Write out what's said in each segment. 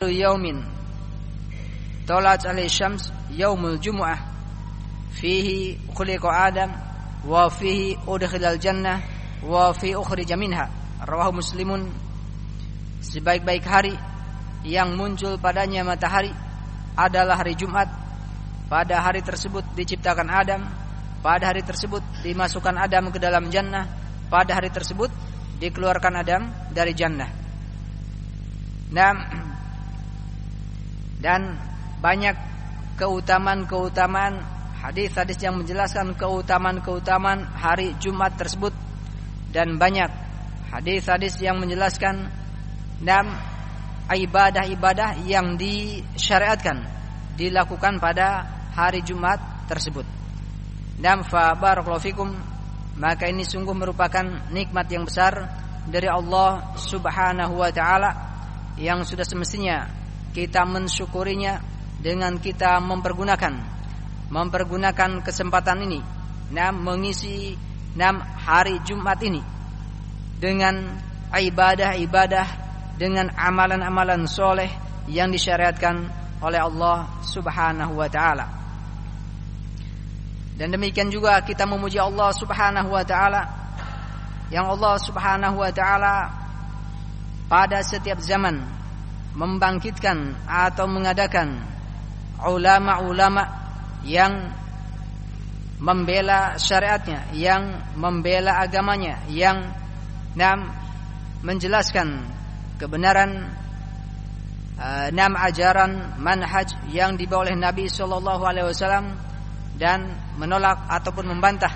يوم طلعت عليه الشمس يوم الجمعة فيه خلق آدم وفيه أدخل الجنة وفيه أخرج منها رواه muslimun sebaik-baik hari yang muncul padanya matahari adalah hari Jumat pada hari tersebut diciptakan Adam pada hari tersebut dimasukkan Adam ke dalam jannah pada hari tersebut dikeluarkan Adam dari jannah nah dan banyak keutamaan-keutamaan hadis-hadis yang menjelaskan keutamaan-keutamaan hari Jumat tersebut dan banyak hadis-hadis yang menjelaskan enam ibadah-ibadah yang disyariatkan dilakukan pada hari Jumat tersebut. Dan fa fikum maka ini sungguh merupakan nikmat yang besar dari Allah Subhanahu wa taala yang sudah semestinya kita mensyukurinya dengan kita mempergunakan mempergunakan kesempatan ini nah mengisi enam hari Jumat ini dengan ibadah-ibadah dengan amalan-amalan soleh yang disyariatkan oleh Allah Subhanahu wa taala. Dan demikian juga kita memuji Allah Subhanahu wa taala yang Allah Subhanahu wa taala pada setiap zaman membangkitkan atau mengadakan ulama-ulama yang membela syariatnya, yang membela agamanya, yang nam menjelaskan kebenaran uh, nam ajaran manhaj yang dibawa oleh Nabi sallallahu alaihi wasallam dan menolak ataupun membantah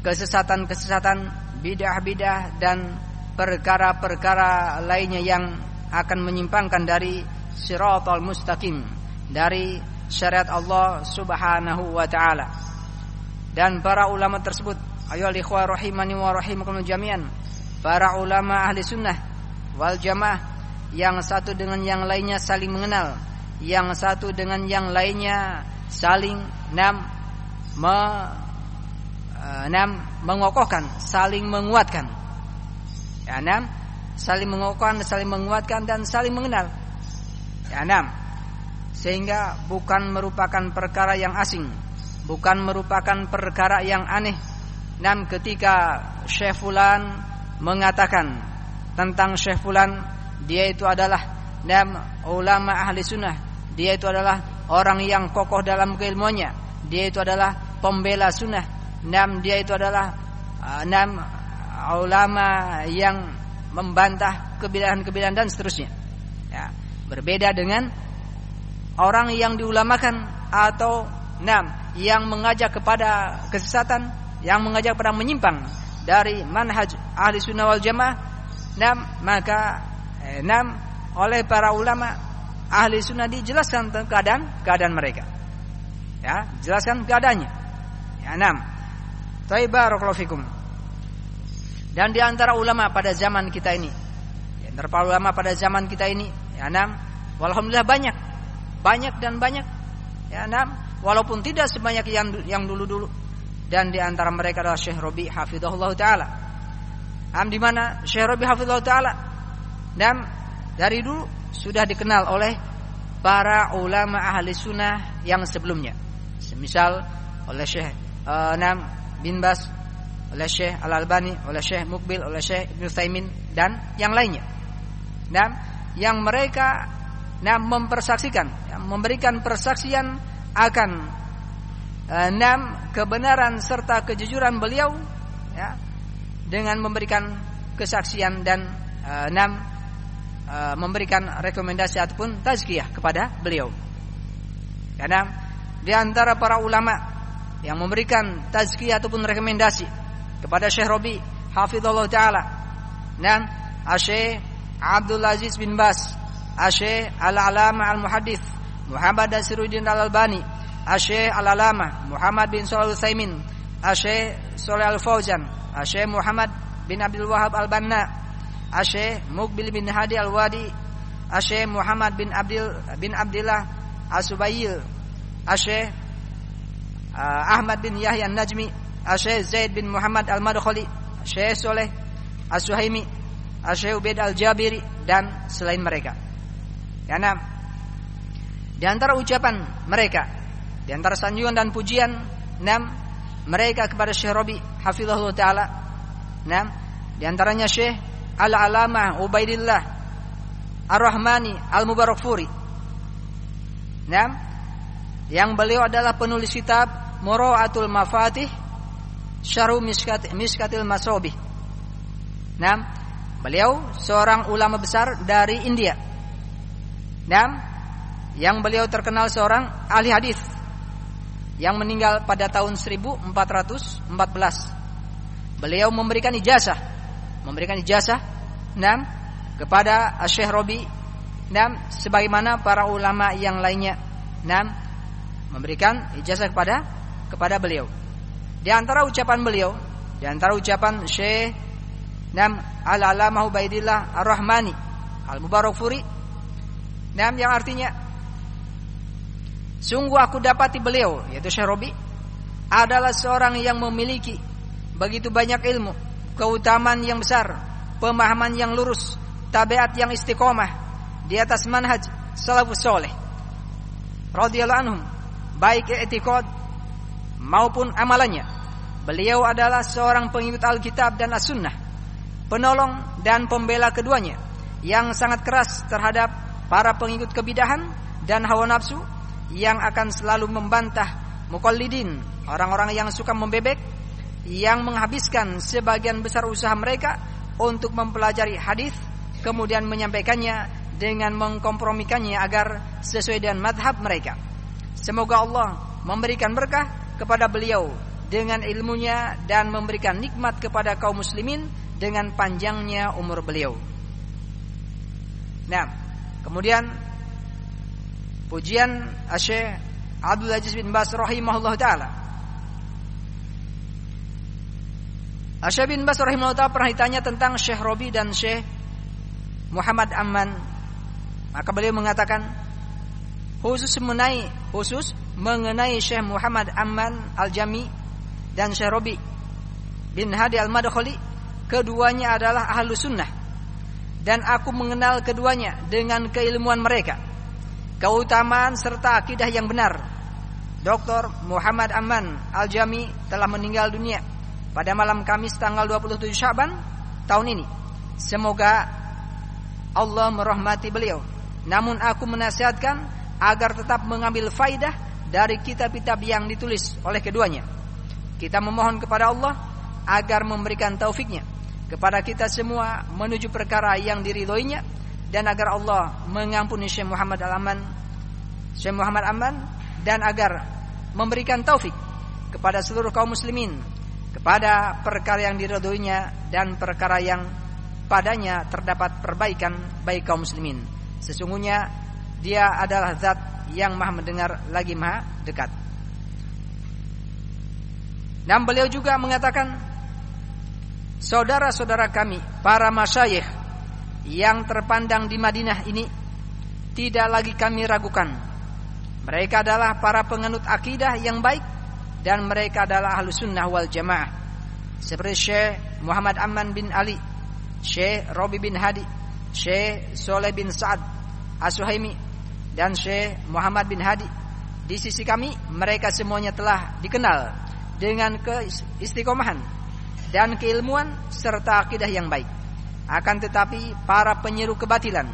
kesesatan-kesesatan, bidah-bidah dan perkara-perkara lainnya yang akan menyimpangkan dari siratal mustaqim dari syariat Allah Subhanahu wa taala. Dan para ulama tersebut, ayo ikhwah rahimani wa jami'an, para ulama ahli sunnah wal jamaah yang satu dengan yang lainnya saling mengenal, yang satu dengan yang lainnya saling nam me, uh, nam mengokohkan, saling menguatkan. Ya, saling mengokohkan, saling menguatkan dan saling mengenal. Ya, enam. Sehingga bukan merupakan perkara yang asing, bukan merupakan perkara yang aneh. Enam ketika Syekh Fulan mengatakan tentang Syekh Fulan, dia itu adalah enam ulama ahli sunnah. Dia itu adalah orang yang kokoh dalam keilmuannya. Dia itu adalah pembela sunnah. Enam dia itu adalah enam ulama yang membantah kebidahan-kebidahan dan seterusnya. Ya, berbeda dengan orang yang diulamakan atau enam yang mengajak kepada kesesatan, yang mengajak kepada menyimpang dari manhaj ahli sunnah wal jamaah, enam maka eh, enam oleh para ulama ahli sunnah dijelaskan tentang keadaan keadaan mereka. Ya, jelaskan keadaannya. Ya, enam. Taibarakallahu fikum. Dan di antara ulama pada zaman kita ini, di antara ulama pada zaman kita ini, ya enam, alhamdulillah banyak, banyak dan banyak, ya enam, walaupun tidak sebanyak yang yang dulu-dulu. Dan di antara mereka adalah Syekh Robi Hafidhullah Taala. Am di mana? Syekh Robi Hafidhullah Taala. Dan dari dulu sudah dikenal oleh para ulama ahli sunnah yang sebelumnya. Semisal oleh Syekh uh, Nam bin Bas oleh Syekh Al-Albani, oleh Syekh Mukbil, oleh Syekh Ibnu Taimin dan yang lainnya. Nah, yang mereka nah mempersaksikan, memberikan persaksian akan enam kebenaran serta kejujuran beliau ya dengan memberikan kesaksian dan enam uh, memberikan rekomendasi ataupun tazkiyah kepada beliau. Karena di antara para ulama yang memberikan tazkiyah ataupun rekomendasi kepada Syekh Robi hafizallahu taala. Dan Syekh Abdul Aziz bin Bas, Syekh Al-Alama Al-Muhaddits Muhammad Nasiruddin Al-Albani, Syekh Al-Alama Muhammad bin Shalih Al-Utsaimin, Syekh Shalih Al-Fauzan, Syekh Muhammad bin Abdul Wahab Al-Banna, Syekh Mukbil bin Hadi Al-Wadi, Syekh Muhammad bin Abdul bin Abdullah As-Subayil, Syekh Ahmad bin Yahya An-Najmi, Syekh Zaid bin Muhammad Al-Madkhali, Syekh Soleh As-Suhaimi, Syekh Ubaid Al-Jabiri dan selain mereka. Karena di antara ucapan mereka, di antara sanjungan dan pujian, enam mereka kepada Syekh Rabi hafizahullah taala. Enam di antaranya Syekh Al-Alamah Ubaidillah Ar-Rahmani Al-Mubarakfuri. Enam yang beliau adalah penulis kitab Mura'atul Mafatih Syarhu Miskat, Miskatil Masobih. Nah, beliau seorang ulama besar dari India. Nah, yang beliau terkenal seorang ahli hadis yang meninggal pada tahun 1414. Beliau memberikan ijazah, memberikan ijazah nah, kepada Syekh Robi nah, sebagaimana para ulama yang lainnya. Nah, memberikan ijazah kepada kepada beliau. Di antara ucapan beliau, di antara ucapan Syekh Nam Al-Alamah Ubaidillah Ar-Rahmani Al-Mubarakfuri Nam yang artinya Sungguh aku dapati beliau yaitu Syekh Robi adalah seorang yang memiliki begitu banyak ilmu, keutamaan yang besar, pemahaman yang lurus, tabiat yang istiqomah di atas manhaj salafus soleh radhiyallahu anhum baik etikot maupun amalannya. Beliau adalah seorang pengikut Alkitab dan As-Sunnah, penolong dan pembela keduanya yang sangat keras terhadap para pengikut kebidahan dan hawa nafsu yang akan selalu membantah mukallidin, orang-orang yang suka membebek yang menghabiskan sebagian besar usaha mereka untuk mempelajari hadis kemudian menyampaikannya dengan mengkompromikannya agar sesuai dengan madhab mereka. Semoga Allah memberikan berkah kepada beliau dengan ilmunya dan memberikan nikmat kepada kaum muslimin dengan panjangnya umur beliau. Nah, kemudian pujian Syekh Abdul Aziz bin Bas rahimahullah taala. Syekh bin Bas rahimahullah taala pernah ditanya tentang Syekh Robi dan Syekh Muhammad Amman. Maka beliau mengatakan, khusus mengenai khusus mengenai Syekh Muhammad Amman Al-Jami dan Syekh Robi bin Hadi Al-Madkhali keduanya adalah ahlu sunnah dan aku mengenal keduanya dengan keilmuan mereka keutamaan serta akidah yang benar Dr. Muhammad Amman Al-Jami telah meninggal dunia pada malam Kamis tanggal 27 Syaban tahun ini semoga Allah merahmati beliau namun aku menasihatkan agar tetap mengambil faidah dari kitab-kitab yang ditulis oleh keduanya. Kita memohon kepada Allah agar memberikan taufiknya kepada kita semua menuju perkara yang diridhoinya dan agar Allah mengampuni Syekh Muhammad Al-Aman Syekh Muhammad Aman dan agar memberikan taufik kepada seluruh kaum muslimin kepada perkara yang diridhoinya dan perkara yang padanya terdapat perbaikan baik kaum muslimin. Sesungguhnya dia adalah zat yang maha mendengar lagi maha dekat. Dan beliau juga mengatakan Saudara-saudara kami Para masyayikh Yang terpandang di Madinah ini Tidak lagi kami ragukan Mereka adalah para penganut akidah yang baik Dan mereka adalah ahlu sunnah wal jamaah Seperti Syekh Muhammad Amman bin Ali Syekh Robi bin Hadi Syekh Soleh bin Sa'ad Asuhaimi dan Syekh Muhammad bin Hadi. Di sisi kami mereka semuanya telah dikenal dengan keistiqomahan dan keilmuan serta akidah yang baik. Akan tetapi para penyeru kebatilan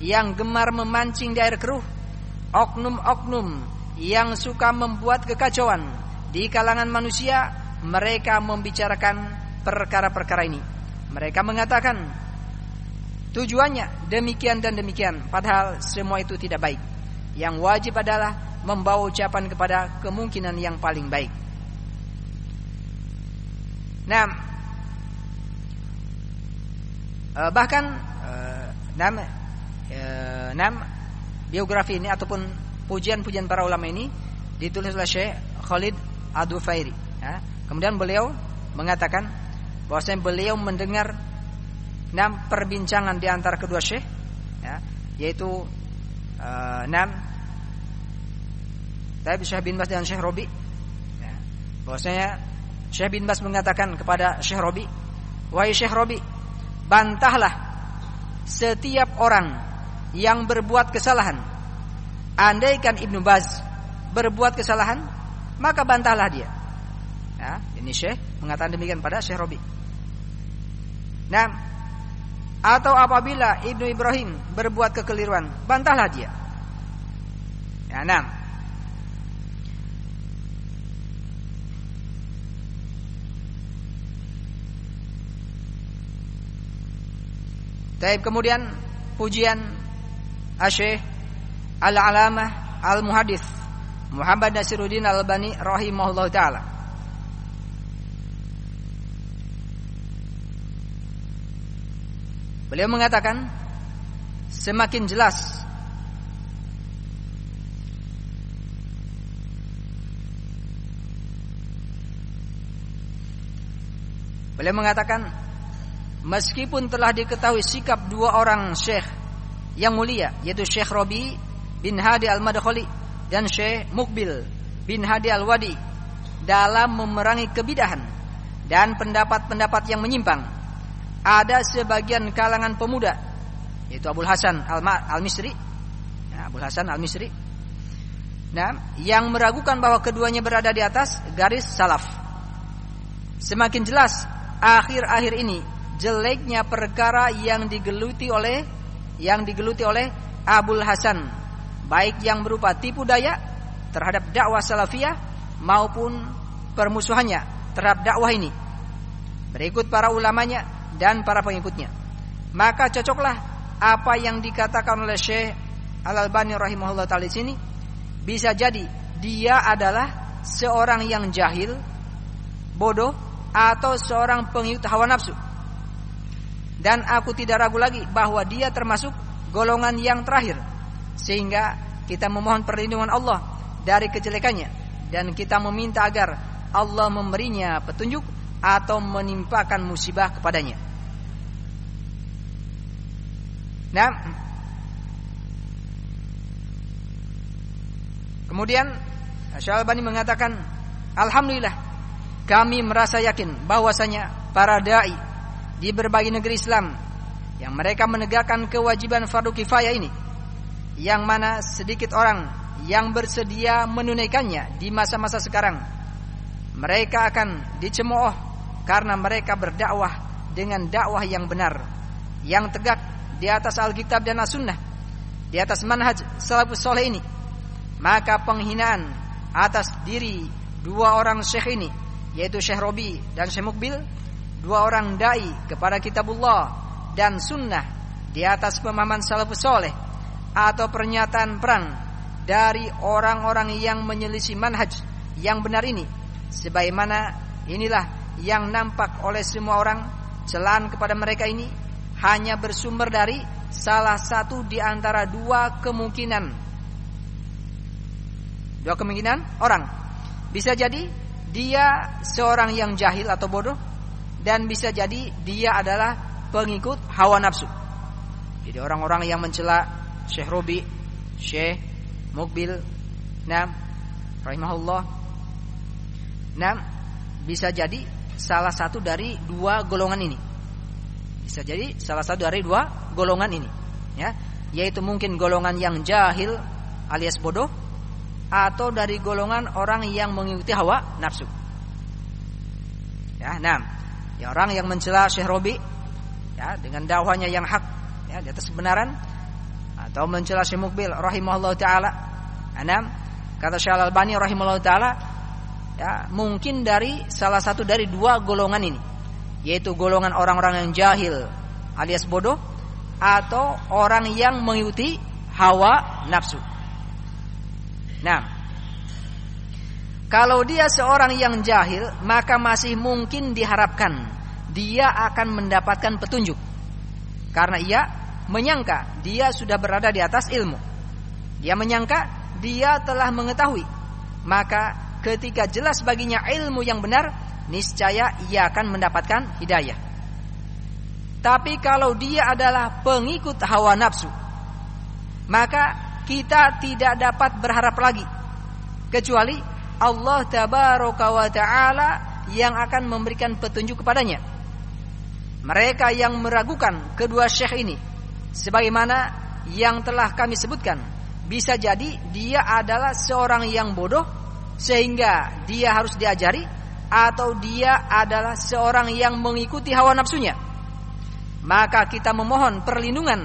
yang gemar memancing di air keruh, oknum-oknum yang suka membuat kekacauan di kalangan manusia, mereka membicarakan perkara-perkara ini. Mereka mengatakan Tujuannya demikian dan demikian Padahal semua itu tidak baik Yang wajib adalah Membawa ucapan kepada kemungkinan yang paling baik Nah eh, Bahkan eh, Nam eh, Nam Biografi ini ataupun Pujian-pujian para ulama ini Ditulis oleh Syekh Khalid Adufairi ya. Kemudian beliau mengatakan bahwasanya beliau mendengar enam perbincangan di antara kedua syekh ya, yaitu enam Taib Syekh bin Bas dan Syekh Robi ya, bahwasanya Syekh bin Bas mengatakan kepada Syekh Robi wahai Syekh Robi bantahlah setiap orang yang berbuat kesalahan. Andaikan Ibnu Baz berbuat kesalahan, maka bantahlah dia. Ya, ini Syekh mengatakan demikian pada Syekh Robi. Nah, atau apabila Ibnu Ibrahim berbuat kekeliruan, bantahlah dia. Ya, nah. Taib kemudian pujian Asyih Al-Alamah Al-Muhadith Muhammad Nasiruddin Al-Albani rahimahullah taala. Beliau mengatakan semakin jelas Beliau mengatakan meskipun telah diketahui sikap dua orang syekh yang mulia yaitu Syekh Robi bin Hadi Al-Madkhali dan Syekh Mukbil bin Hadi Al-Wadi dalam memerangi kebidahan dan pendapat-pendapat yang menyimpang. Ada sebagian kalangan pemuda yaitu Abdul Hasan Al-Misri, ya, Abdul Hasan Al-Misri. Nah, yang meragukan bahwa keduanya berada di atas garis salaf. Semakin jelas akhir-akhir ini jeleknya perkara yang digeluti oleh yang digeluti oleh Abdul Hasan. Baik yang berupa tipu daya terhadap dakwah salafiyah maupun permusuhannya terhadap dakwah ini. Berikut para ulamanya dan para pengikutnya. Maka cocoklah apa yang dikatakan oleh Syekh Al-Albani rahimahullah taala sini. Bisa jadi dia adalah seorang yang jahil bodoh atau seorang pengikut hawa nafsu dan aku tidak ragu lagi bahwa dia termasuk golongan yang terakhir. Sehingga kita memohon perlindungan Allah dari kejelekannya. Dan kita meminta agar Allah memberinya petunjuk atau menimpakan musibah kepadanya. Nah, kemudian Syalbani mengatakan, Alhamdulillah kami merasa yakin bahwasanya para dai di berbagai negeri Islam yang mereka menegakkan kewajiban fardu kifayah ini yang mana sedikit orang yang bersedia menunaikannya di masa-masa sekarang. Mereka akan dicemooh karena mereka berdakwah dengan dakwah yang benar, yang tegak di atas Alkitab dan As-Sunnah, di atas manhaj salafus soleh ini. Maka penghinaan atas diri dua orang syekh ini, yaitu Syekh Robi dan Syekh Mukbil, dua orang dai kepada kitabullah dan sunnah di atas pemahaman salafus soleh atau pernyataan perang dari orang-orang yang menyelisih manhaj yang benar ini. Sebagaimana inilah yang nampak oleh semua orang celaan kepada mereka ini hanya bersumber dari salah satu di antara dua kemungkinan. Dua kemungkinan orang. Bisa jadi dia seorang yang jahil atau bodoh dan bisa jadi dia adalah pengikut hawa nafsu jadi orang-orang yang mencela Syekh Robi, Syekh Mukbil, Nam, rahimahullah. Nam, bisa jadi salah satu dari dua golongan ini. Bisa jadi salah satu dari dua golongan ini, ya, yaitu mungkin golongan yang jahil alias bodoh atau dari golongan orang yang mengikuti hawa nafsu. Ya, nah, ya orang yang mencela Syekh Robi ya dengan dakwahnya yang hak ya di atas kebenaran atau mencela Syekh Mukbil rahimahullah taala. Enam kata Syekh Al-Albani rahimahullah taala ya mungkin dari salah satu dari dua golongan ini yaitu golongan orang-orang yang jahil alias bodoh atau orang yang mengikuti hawa nafsu. Nah, kalau dia seorang yang jahil, maka masih mungkin diharapkan dia akan mendapatkan petunjuk. Karena ia menyangka dia sudah berada di atas ilmu. Dia menyangka dia telah mengetahui. Maka ketika jelas baginya ilmu yang benar, niscaya ia akan mendapatkan hidayah. Tapi kalau dia adalah pengikut hawa nafsu, maka kita tidak dapat berharap lagi kecuali Allah tabaraka wa taala yang akan memberikan petunjuk kepadanya. Mereka yang meragukan kedua syekh ini sebagaimana yang telah kami sebutkan. Bisa jadi dia adalah seorang yang bodoh sehingga dia harus diajari atau dia adalah seorang yang mengikuti hawa nafsunya. Maka kita memohon perlindungan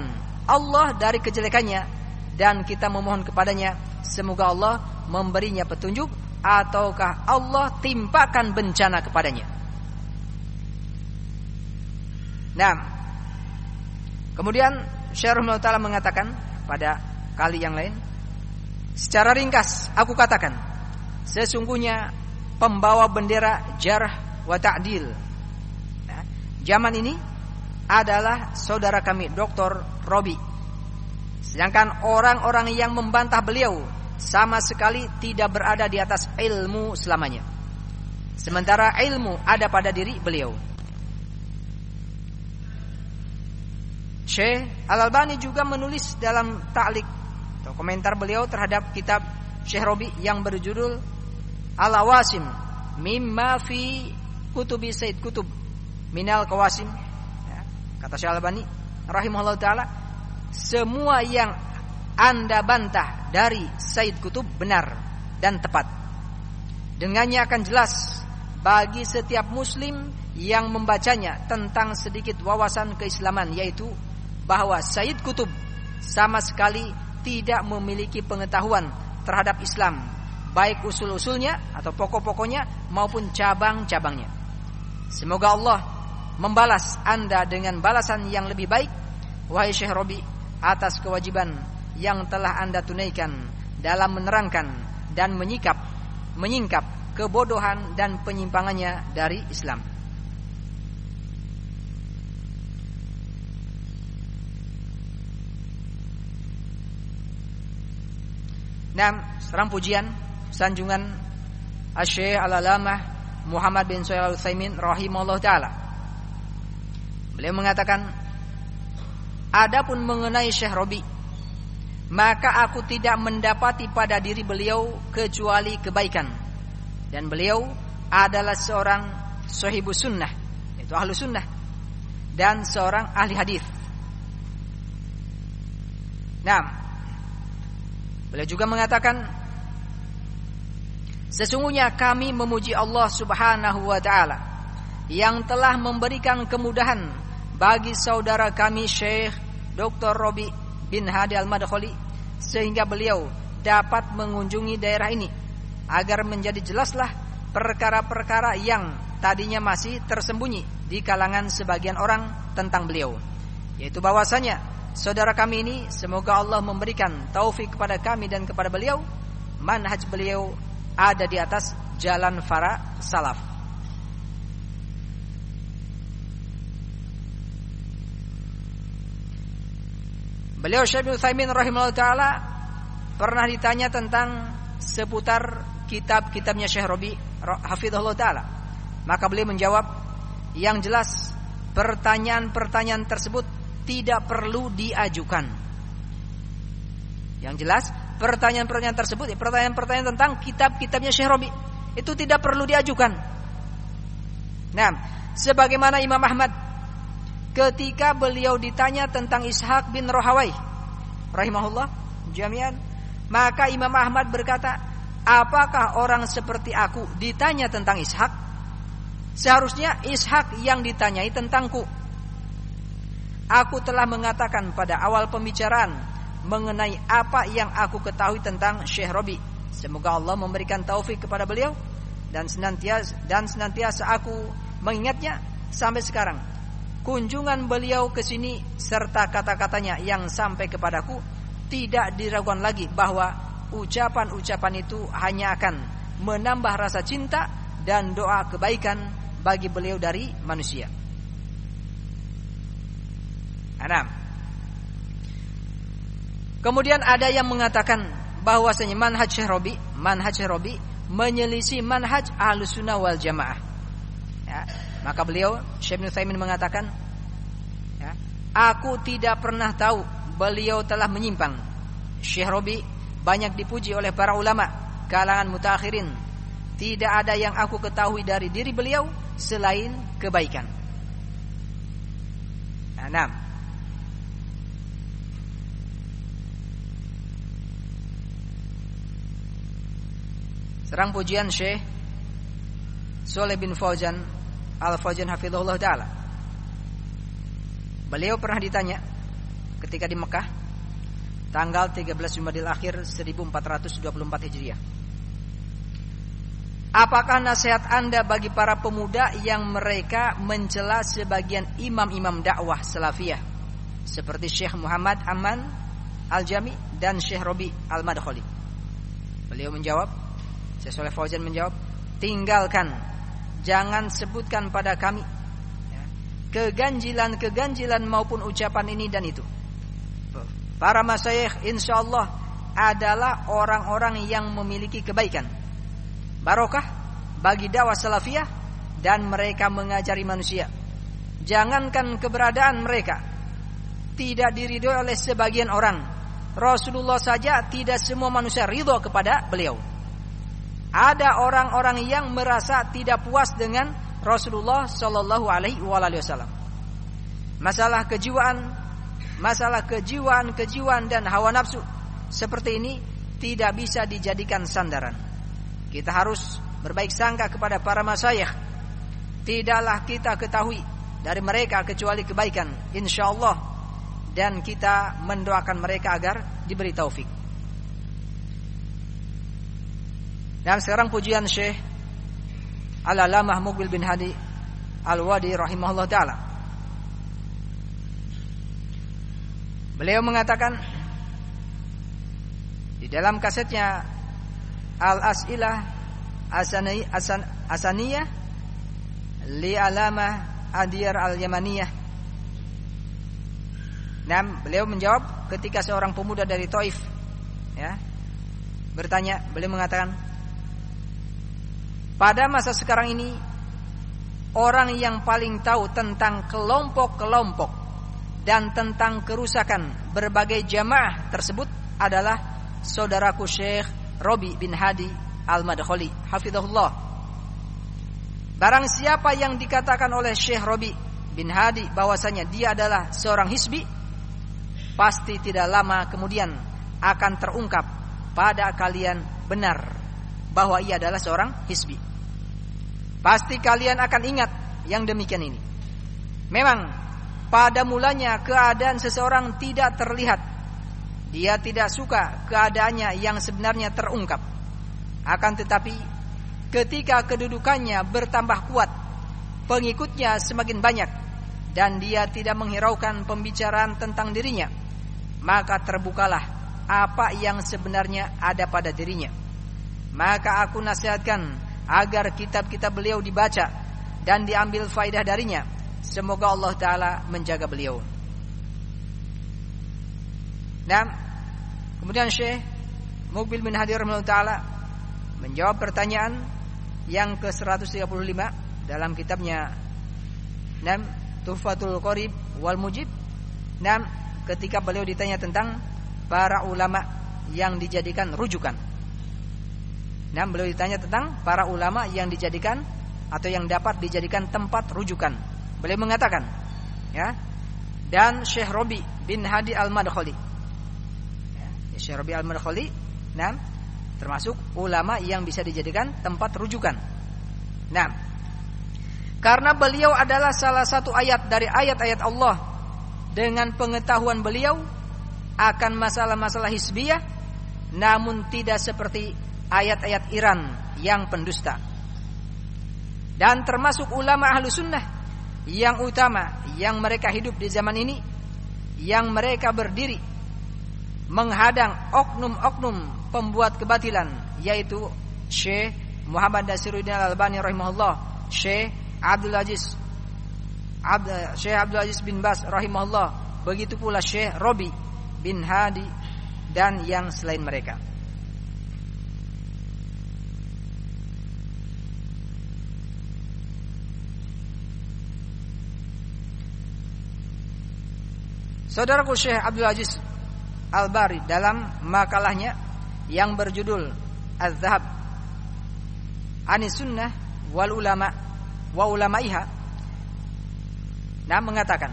Allah dari kejelekannya dan kita memohon kepadanya semoga Allah memberinya petunjuk ataukah Allah timpakan bencana kepadanya. Nah, kemudian Syarul Taala mengatakan pada kali yang lain, secara ringkas aku katakan, sesungguhnya pembawa bendera jarh wa ta'dil. Nah, zaman ini adalah saudara kami Dr. Robi. Sedangkan orang-orang yang membantah beliau sama sekali tidak berada di atas ilmu selamanya. Sementara ilmu ada pada diri beliau. Syekh Al-Albani juga menulis dalam ta'lik atau komentar beliau terhadap kitab Syekh Robi yang berjudul Al-Awasim mimma fi kutubi Said Kutub minal kawasim ya, kata Syekh Al-Albani rahimahullah taala semua yang anda bantah dari Said Kutub benar dan tepat. Dengannya akan jelas bagi setiap muslim yang membacanya tentang sedikit wawasan keislaman yaitu bahwa Said Kutub sama sekali tidak memiliki pengetahuan terhadap Islam baik usul-usulnya atau pokok-pokoknya maupun cabang-cabangnya. Semoga Allah membalas Anda dengan balasan yang lebih baik wahai Syekh Robi atas kewajiban yang telah Anda tunaikan dalam menerangkan dan menyikap menyingkap kebodohan dan penyimpangannya dari Islam. Nah, serang pujian sanjungan Asy-Syaikh Al-Alamah Muhammad bin Shalih Al-Utsaimin rahimahullah taala. Beliau mengatakan adapun mengenai Syekh Robi maka aku tidak mendapati pada diri beliau kecuali kebaikan dan beliau adalah seorang sahibu sunnah itu ahlu sunnah dan seorang ahli hadis. Nah, beliau juga mengatakan sesungguhnya kami memuji Allah Subhanahu wa taala yang telah memberikan kemudahan bagi saudara kami Syekh Dr. Robi bin Hadi Al-Madkhali sehingga beliau dapat mengunjungi daerah ini agar menjadi jelaslah perkara-perkara yang tadinya masih tersembunyi di kalangan sebagian orang tentang beliau. Yaitu bahwasanya saudara kami ini semoga Allah memberikan taufik kepada kami dan kepada beliau manhaj beliau ada di atas jalan para salaf Beliau Syekh bin Utsaimin rahimahullah taala pernah ditanya tentang seputar kitab-kitabnya Syekh Robi hafizahullah taala. Maka beliau menjawab, yang jelas pertanyaan-pertanyaan tersebut tidak perlu diajukan. Yang jelas pertanyaan-pertanyaan tersebut, ya, pertanyaan-pertanyaan tentang kitab-kitabnya Syekh Robi itu tidak perlu diajukan. Nah, sebagaimana Imam Ahmad ketika beliau ditanya tentang Ishaq bin Rohawai rahimahullah jami'an maka Imam Ahmad berkata apakah orang seperti aku ditanya tentang Ishaq? Seharusnya Ishaq yang ditanyai tentangku. Aku telah mengatakan pada awal pembicaraan mengenai apa yang aku ketahui tentang Syekh Robi. Semoga Allah memberikan taufik kepada beliau dan senantiasa dan senantiasa aku mengingatnya sampai sekarang kunjungan beliau ke sini serta kata-katanya yang sampai kepadaku tidak diragukan lagi bahwa ucapan-ucapan itu hanya akan menambah rasa cinta dan doa kebaikan bagi beliau dari manusia. Enam. Kemudian ada yang mengatakan bahwasanya manhaj Robi, manhaj Robi menyelisih manhaj Ahlussunnah wal Jamaah. Maka beliau Syekh bin Utsaimin mengatakan ya, aku tidak pernah tahu beliau telah menyimpang. Syekh Robi banyak dipuji oleh para ulama kalangan mutakhirin. Tidak ada yang aku ketahui dari diri beliau selain kebaikan. Nah, Serang pujian Syekh Soleh bin Fauzan Al-Fauzan hafizahullah taala. Beliau pernah ditanya ketika di Mekah tanggal 13 Jumadil akhir 1424 Hijriah. Apakah nasihat Anda bagi para pemuda yang mereka mencela sebagian imam-imam dakwah salafiyah seperti Syekh Muhammad Aman Al-Jami dan Syekh Robi Al-Madkhali? Beliau menjawab, Syekh Soleh Fauzan menjawab, tinggalkan, jangan sebutkan pada kami ya, keganjilan-keganjilan maupun ucapan ini dan itu. Para masyayikh insyaallah adalah orang-orang yang memiliki kebaikan barokah bagi dakwah salafiyah dan mereka mengajari manusia. Jangankan keberadaan mereka tidak diridhoi oleh sebagian orang. Rasulullah saja tidak semua manusia ridho kepada beliau. Ada orang-orang yang merasa tidak puas dengan Rasulullah Shallallahu Alaihi Wasallam. Masalah kejiwaan, masalah kejiwaan, kejiwaan dan hawa nafsu seperti ini tidak bisa dijadikan sandaran. Kita harus berbaik sangka kepada para masyayikh. Tidaklah kita ketahui dari mereka kecuali kebaikan insyaallah dan kita mendoakan mereka agar diberi taufik. Dan sekarang pujian Syekh Al-Alamah Mubil bin Hadi Al-Wadi rahimahullah taala. Beliau mengatakan di dalam kasetnya al-as'ilah asani, asan, asaniyah li alamah adiyar al-yamaniyah Nah, beliau menjawab ketika seorang pemuda dari Taif ya bertanya, beliau mengatakan pada masa sekarang ini orang yang paling tahu tentang kelompok-kelompok dan tentang kerusakan berbagai jamaah tersebut adalah saudaraku Syekh Robi bin Hadi Al-Madkhali hafizahullah. Barang siapa yang dikatakan oleh Syekh Robi bin Hadi bahwasanya dia adalah seorang hisbi, pasti tidak lama kemudian akan terungkap pada kalian benar bahwa ia adalah seorang hisbi. Pasti kalian akan ingat yang demikian ini. Memang pada mulanya keadaan seseorang tidak terlihat dia tidak suka keadaannya yang sebenarnya terungkap. Akan tetapi ketika kedudukannya bertambah kuat, pengikutnya semakin banyak dan dia tidak menghiraukan pembicaraan tentang dirinya, maka terbukalah apa yang sebenarnya ada pada dirinya. Maka aku nasihatkan agar kitab-kitab beliau dibaca dan diambil faidah darinya. Semoga Allah taala menjaga beliau. Nah, kemudian Syekh Mubil bin Hadir taala menjawab pertanyaan yang ke-135 dalam kitabnya Nam Tufatul Qorib wal Mujib. Nam ketika beliau ditanya tentang para ulama yang dijadikan rujukan. Nam beliau ditanya tentang para ulama yang dijadikan atau yang dapat dijadikan tempat rujukan. Beliau mengatakan, ya, dan Syekh Robi bin Hadi Al-Madkhali Syekh Rabi Al-Madkhali nah, termasuk ulama yang bisa dijadikan tempat rujukan. Nah, karena beliau adalah salah satu ayat dari ayat-ayat Allah dengan pengetahuan beliau akan masalah-masalah hisbiyah namun tidak seperti ayat-ayat Iran yang pendusta. Dan termasuk ulama ahlu sunnah yang utama yang mereka hidup di zaman ini yang mereka berdiri menghadang oknum-oknum pembuat kebatilan yaitu Syekh Muhammad Nasiruddin Al-Albani rahimahullah, Syekh Abdul Aziz Abd, Syekh Abdul Aziz bin Bas rahimahullah, begitu pula Syekh Robi bin Hadi dan yang selain mereka. Saudaraku Syekh Abdul Aziz Al-Bari dalam makalahnya yang berjudul Az-Zahab. Anis Sunnah wal Ulama wa Ulamaiha. Nah mengatakan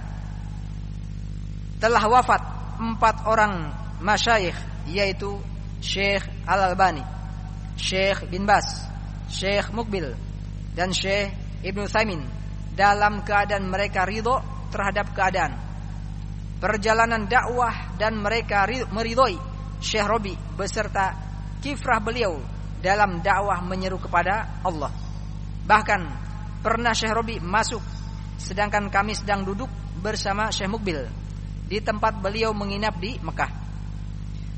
telah wafat empat orang masyayikh yaitu Syekh Al-Albani Syekh bin Bas, Syekh Mukbil dan Syekh Ibnu Thaimin dalam keadaan mereka ridho terhadap keadaan perjalanan dakwah dan mereka meridhoi Syekh Robi beserta kifrah beliau dalam dakwah menyeru kepada Allah. Bahkan pernah Syekh Robi masuk sedangkan kami sedang duduk bersama Syekh Mukbil di tempat beliau menginap di Mekah.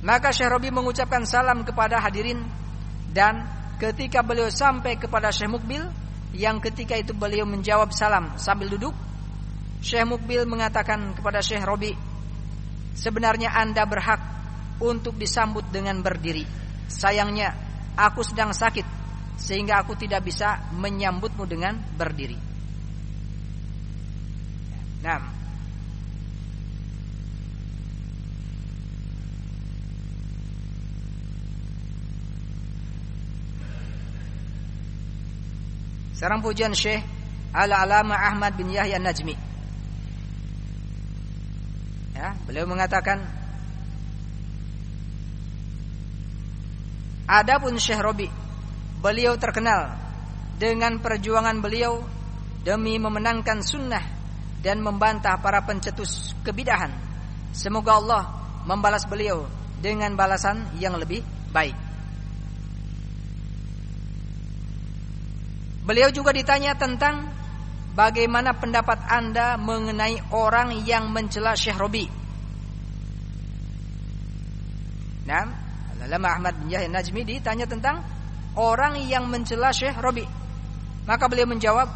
Maka Syekh Robi mengucapkan salam kepada hadirin dan ketika beliau sampai kepada Syekh Mukbil yang ketika itu beliau menjawab salam sambil duduk Syekh Mukbil mengatakan kepada Syekh Robi sebenarnya Anda berhak untuk disambut dengan berdiri. Sayangnya aku sedang sakit sehingga aku tidak bisa menyambutmu dengan berdiri. Nah Sekarang pujian Syekh Al-Alama Ahmad bin Yahya Najmi. Ya, beliau mengatakan Adapun Syekh Robi Beliau terkenal Dengan perjuangan beliau Demi memenangkan sunnah Dan membantah para pencetus kebidahan. Semoga Allah Membalas beliau Dengan balasan yang lebih baik. Beliau juga ditanya tentang bagaimana pendapat Anda mengenai orang yang mencela Syekh Robi. Nah, Lama Ahmad bin Yahya Najmi ditanya tentang orang yang mencela Syekh Robi. Maka beliau menjawab,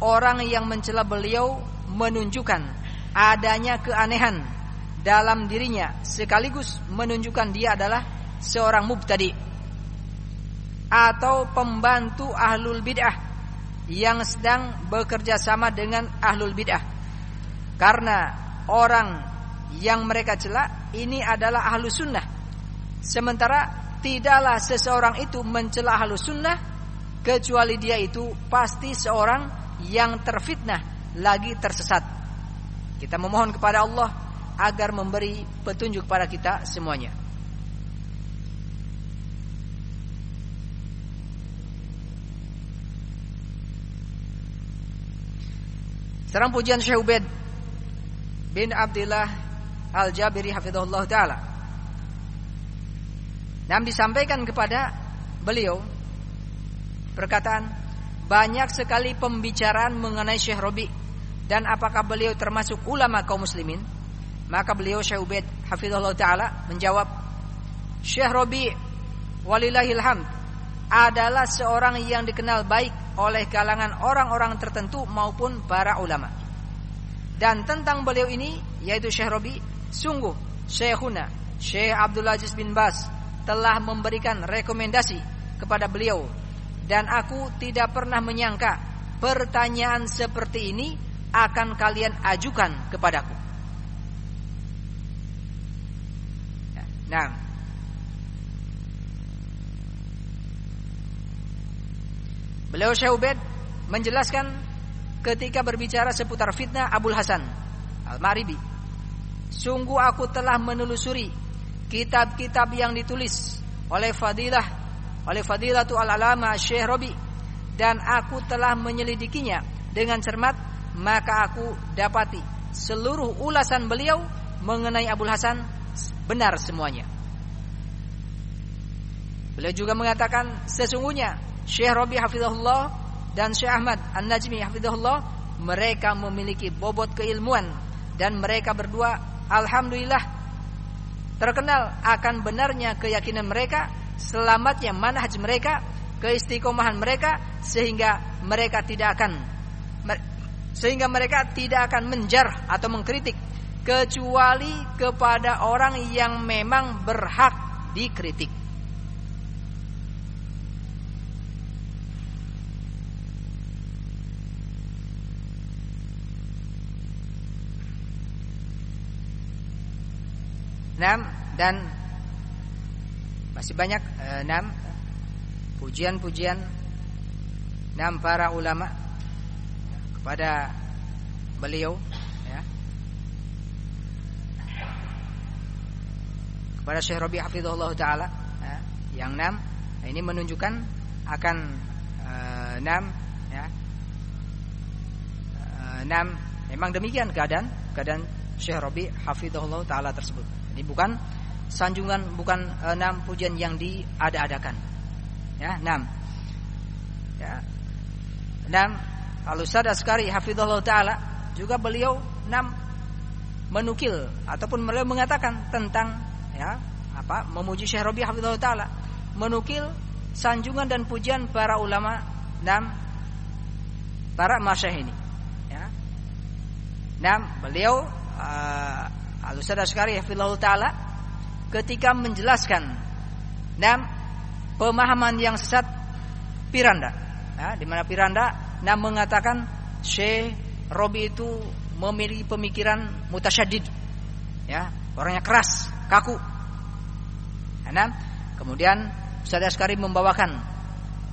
orang yang mencela beliau menunjukkan adanya keanehan dalam dirinya sekaligus menunjukkan dia adalah seorang mubtadi atau pembantu ahlul bid'ah yang sedang bekerja sama dengan ahlul bid'ah. Karena orang yang mereka celak ini adalah ahlu sunnah. Sementara tidaklah seseorang itu mencela ahlu sunnah kecuali dia itu pasti seorang yang terfitnah lagi tersesat. Kita memohon kepada Allah agar memberi petunjuk kepada kita semuanya. Sekarang pujian Syekh Ubaid bin Abdullah Al-Jabiri hafizahullah taala. Nam disampaikan kepada beliau perkataan banyak sekali pembicaraan mengenai Syekh Robi dan apakah beliau termasuk ulama kaum muslimin? Maka beliau Syekh Ubaid hafizahullah taala menjawab Syekh Robi walillahil hamd adalah seorang yang dikenal baik oleh kalangan orang-orang tertentu maupun para ulama. Dan tentang beliau ini yaitu Syekh Robi, sungguh Syekhuna Syekh Abdul Aziz bin Bas telah memberikan rekomendasi kepada beliau dan aku tidak pernah menyangka pertanyaan seperti ini akan kalian ajukan kepadaku. Nah, Beliau Syekh menjelaskan ketika berbicara seputar fitnah Abul Hasan Al-Maribi. Sungguh aku telah menelusuri kitab-kitab yang ditulis oleh Fadilah oleh Fadilatu Al-Alama Syekh Robi dan aku telah menyelidikinya dengan cermat maka aku dapati seluruh ulasan beliau mengenai Abul Hasan benar semuanya. Beliau juga mengatakan sesungguhnya Syekh Rabi hafizahullah dan Syekh Ahmad An-Najmi hafizahullah mereka memiliki bobot keilmuan dan mereka berdua alhamdulillah terkenal akan benarnya keyakinan mereka, selamatnya manhaj mereka, keistiqomahan mereka sehingga mereka tidak akan sehingga mereka tidak akan menjar atau mengkritik kecuali kepada orang yang memang berhak dikritik. Enam dan masih banyak eh, enam pujian-pujian enam para ulama kepada beliau ya. kepada Syekh Rabi taala ya. yang enam Nah, ini menunjukkan akan uh, enam ya. Uh, enam memang demikian keadaan keadaan Syekh hafizahullah taala tersebut. Ini bukan sanjungan bukan enam pujian yang diada-adakan. Ya, enam. Ya. Enam Al-Ustaz Askari hafizahullah taala juga beliau enam menukil ataupun beliau mengatakan tentang ya apa memuji Syekh Robi hafizahullah taala menukil sanjungan dan pujian para ulama dan para masyayikh ini ya. Nah, beliau uh, Al-Ustaz Askari hafizahullah taala ketika menjelaskan nah pemahaman yang sesat Piranda. Ya, di mana Piranda? Nah mengatakan Syekh Robi itu memiliki pemikiran mutasyadid. Ya orangnya keras kaku. Nah, kemudian Ustaz Askari membawakan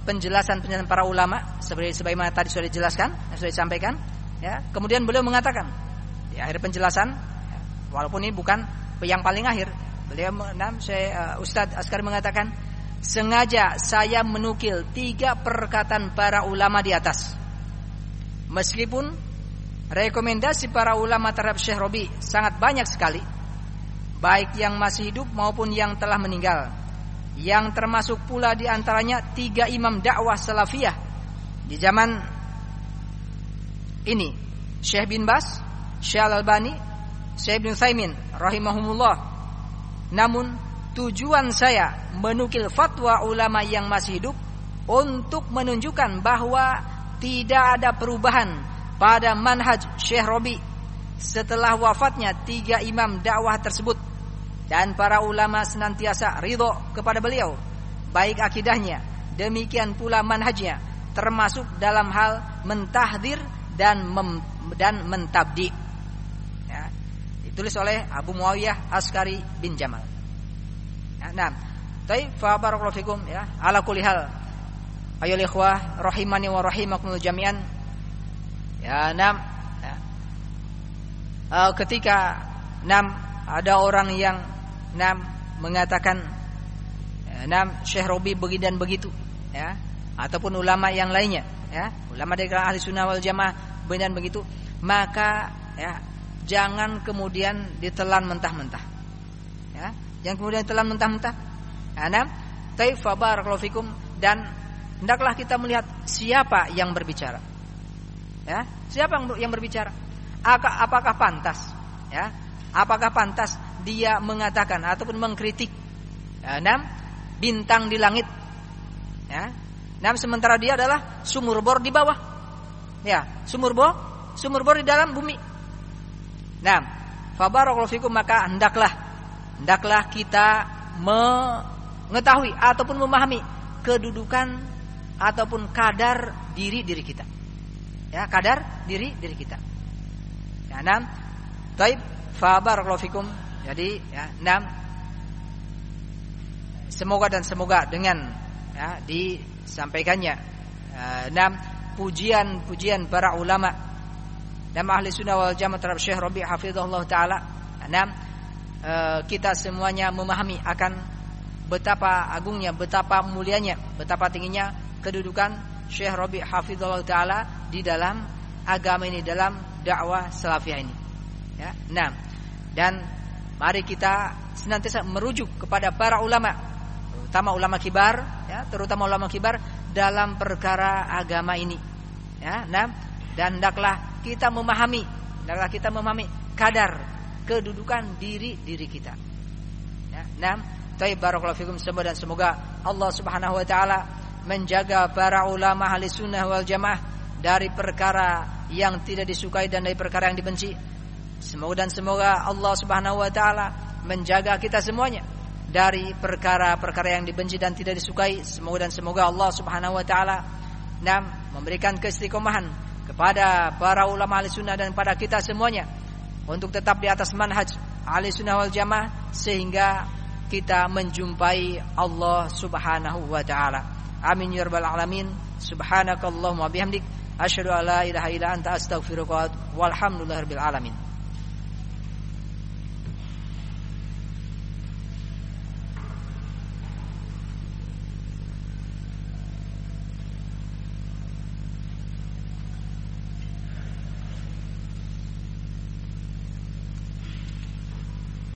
penjelasan penjelasan para ulama seperti sebagaimana tadi sudah dijelaskan sudah disampaikan. Ya kemudian beliau mengatakan di akhir penjelasan ya, walaupun ini bukan yang paling akhir Beliau enam saya uh, Ustadz Askar mengatakan sengaja saya menukil tiga perkataan para ulama di atas. Meskipun rekomendasi para ulama terhadap Syekh Robi sangat banyak sekali, baik yang masih hidup maupun yang telah meninggal. Yang termasuk pula di antaranya tiga imam dakwah salafiyah di zaman ini, Syekh bin Bas, Syekh Al-Albani, Syekh bin Thaimin rahimahumullah. Namun tujuan saya menukil fatwa ulama yang masih hidup untuk menunjukkan bahwa tidak ada perubahan pada manhaj Syekh Robi setelah wafatnya tiga imam dakwah tersebut. Dan para ulama senantiasa ridho kepada beliau. Baik akidahnya demikian pula manhajnya termasuk dalam hal mentahdir dan mem, dan mentabdi Ditulis oleh Abu Muawiyah Askari bin Jamal. Ya, nah, tapi fa ya. Ala kulli hal. Ayo ikhwah rahimani wa rahimakumul jami'an. Ya, enam ya. Uh, ketika enam ada orang yang enam mengatakan ya, enam Syekh Robi begini dan begitu ya ataupun ulama yang lainnya ya ulama dari ahli sunnah wal jamaah begini dan begitu maka ya jangan kemudian ditelan mentah-mentah. Ya, jangan kemudian ditelan mentah-mentah. Ana taifa barakallahu fikum dan hendaklah kita melihat siapa yang berbicara. Ya, siapa yang berbicara? Apakah pantas? Ya, apakah pantas dia mengatakan ataupun mengkritik ya, enam bintang di langit? Ya, enam sementara dia adalah sumur bor di bawah. Ya, sumur bor, sumur bor di dalam bumi. Nah, fabarakallahu maka hendaklah hendaklah kita mengetahui ataupun memahami kedudukan ataupun kadar diri diri kita. Ya, kadar diri diri kita. Ya, enam. Taib fabarakallahu. Jadi, ya, enam. Semoga dan semoga dengan ya, disampaikannya ya, enam pujian-pujian para ulama dan ahli sunnah wal jamaah terhadap Syekh Rabi hafizahullah taala. Enam eh, kita semuanya memahami akan betapa agungnya, betapa mulianya, betapa tingginya kedudukan Syekh Rabi hafizahullah taala di dalam agama ini, dalam dakwah salafiyah ini. Ya, enam. Dan mari kita senantiasa merujuk kepada para ulama, terutama ulama kibar, ya, terutama ulama kibar dalam perkara agama ini. Ya, enam. Dan hendaklah kita memahami, hendaklah kita memahami kadar kedudukan diri diri kita. Ya, enam, taib barakallahu fikum semoga dan semoga Allah Subhanahu wa taala menjaga para ulama ahli sunnah wal jamaah dari perkara yang tidak disukai dan dari perkara yang dibenci. Semoga dan semoga Allah Subhanahu wa taala menjaga kita semuanya dari perkara-perkara yang dibenci dan tidak disukai. Semoga dan semoga Allah Subhanahu wa taala memberikan keistiqomahan kepada para ulama ahli sunnah dan pada kita semuanya untuk tetap di atas manhaj ahli sunnah wal jamaah sehingga kita menjumpai Allah subhanahu wa ta'ala. Amin ya rabbal alamin. Subhanakallahumma bihamdik. Asyhadu an la ilaha illa anta astaghfiruka walhamdulillahirabbil alamin